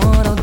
corazón.